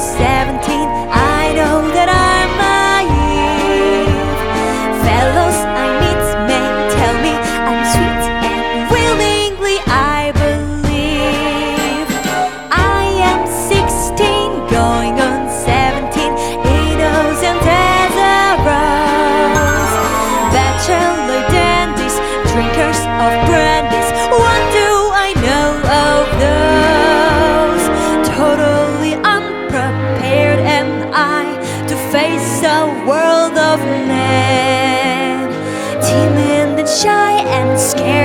17 I know that I'm naive. Fellows I meet may tell me I'm sweet And willingly I believe. I am 16 going on 17 Innocent as a rose Bachelor dandies, drinkers of bread. face a world of men, timid and shy and scared.